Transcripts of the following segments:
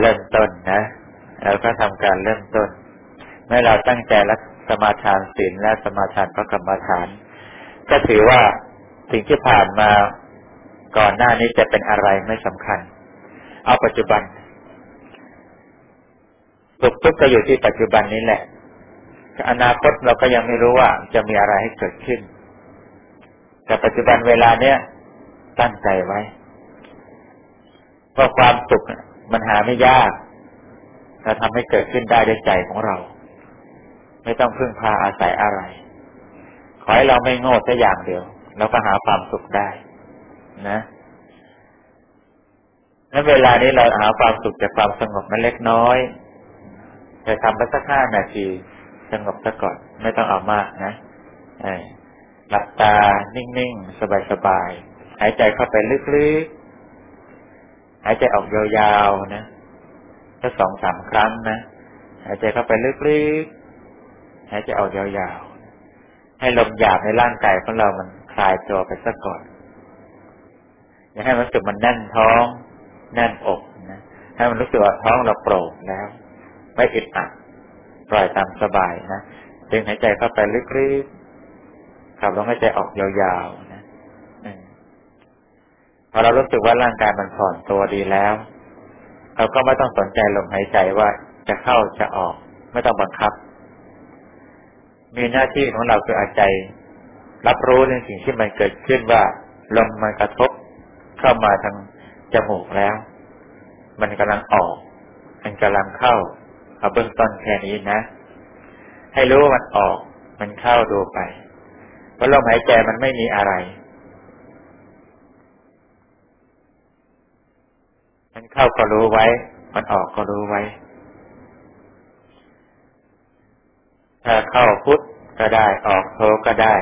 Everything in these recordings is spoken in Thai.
เริ่มต้นนะเราก็ทำการเริ่มต้น เมื่อเราตั้งใจรักสมาทานศีลและสมาทานพระกรรมฐาน ก็ถือว่าสิ่งที่ผ่านมาก่อนหน้านี้จะเป็นอะไรไม่สำคัญ เอาปัจจุบันสุขทุกข์ก็อยู่ที่ปัจจุบันนี้แหละ อนาคตเราก็ยังไม่รู้ว่าจะมีอะไรให้เกิดขึ้น แต่ปัจจุบันเวลาเนี้ยตั้งใจไว้เพราะความสุข มันหาไม่ยากเราทำให้เกิดขึ้นได้ด้วยใจของเรา ไม่ต้องพึ่งพาอาศัยอะไร ขอให้เราไม่โง่แค่อย่างเดียวเราก็หาความสุขได้ นะนั้นเวลานี้เราหาความสุขจากความสงบนั้นเล็กน้อยจะทำไปสักห้านาทีสงบซะก่อน ไม่ต้องเอามากนะหลับตานิ่งๆ สบายๆ หายใจเข้าไปลึกๆ หายใจออกยาวๆนะสักสองสามครั้งนะหายใจเข้าไปลึกๆหายใจออกยาวๆให้ลมหยาบในร่างกายของเรามันคลายตัวไปสักก่อนอย่าให้มันรู้สึกมันแน่นท้องแน่นอกนะให้มันรู้สึกว่าท้องเราโปร่งแล้ว ไม่อึดอัดปล่อยตามสบายนะดึงหายใจเข้าไปลึกๆขับลมหายใจออกยาวๆ พอเรารู้สึกว่าร่างกายมันผ่อนตัวดีแล้ว เราก็ไม่ต้องสนใจลมหายใจว่าจะเข้าจะออก ไม่ต้องบังคับ มีหน้าที่ของเราคืออาใจ รับรู้ในสิ่งที่มันเกิดขึ้นว่าลมมันกระทบเข้ามาทางจมูกแล้ว มันกำลังออก มันกำลังเข้าเอาเบื้องต้นแค่นี้นะ ให้รู้ว่ามันออก มันเข้าดูไปเพราะลมหายใจมันไม่มีอะไร มันเข้าก็รู้ไว้ มันออกก็รู้ไว้ ถ้าเข้าพุทธก็ได้ ออกโทก็ได้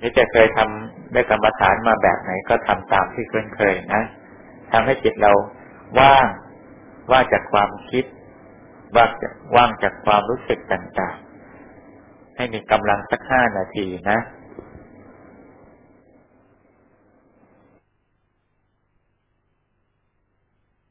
นี่จะเคยทำได้กรรมฐานมาแบบไหนก็ทำตามที่เคยเคยนะทำให้จิตเราว่าง ว่างจากความคิด ว่างจากว่างจากความรู้สึกต่างๆ ให้มีกำลังสักห้านาทีนะ